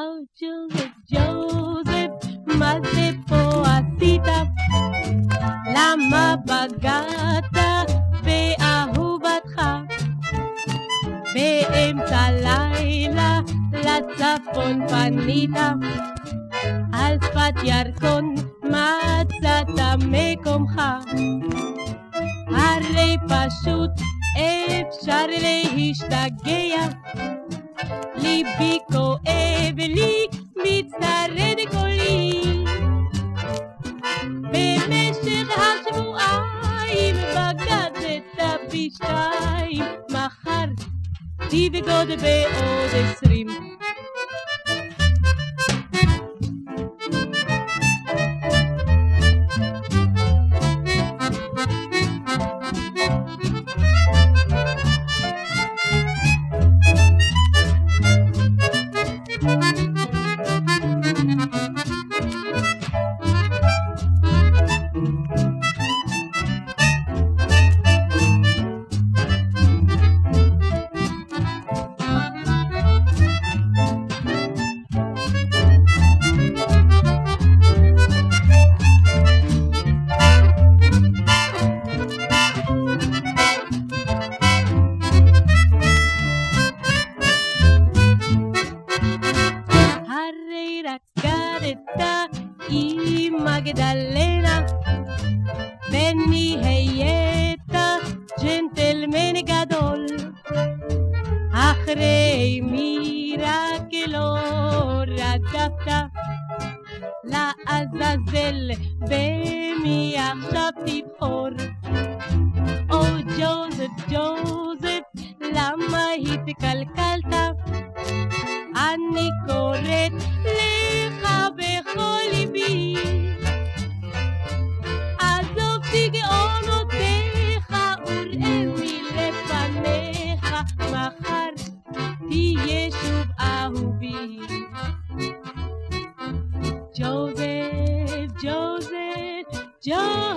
Oh, Joseph, Joseph, מה זה פה עשית? למה בגדת באהובתך? באמצע לילה לצפון פנית, על שפת ירקון מצאת מקומך. הרי פשוט אפשר להשתגע ליבי כואב לי, מצטרד קולי. במשך השבועיים בגדת פי שתיים, מחר תבגוד בעוד עשרים. עם מגדלנה ונהיית ג'נטלמן גדול אחרי מי רק לא רדפת לעזאזל במי עכשיו תבחור או ג'וזף ג'וזף למה התקלקלת אני קוראת Joseph, Joseph, Joseph.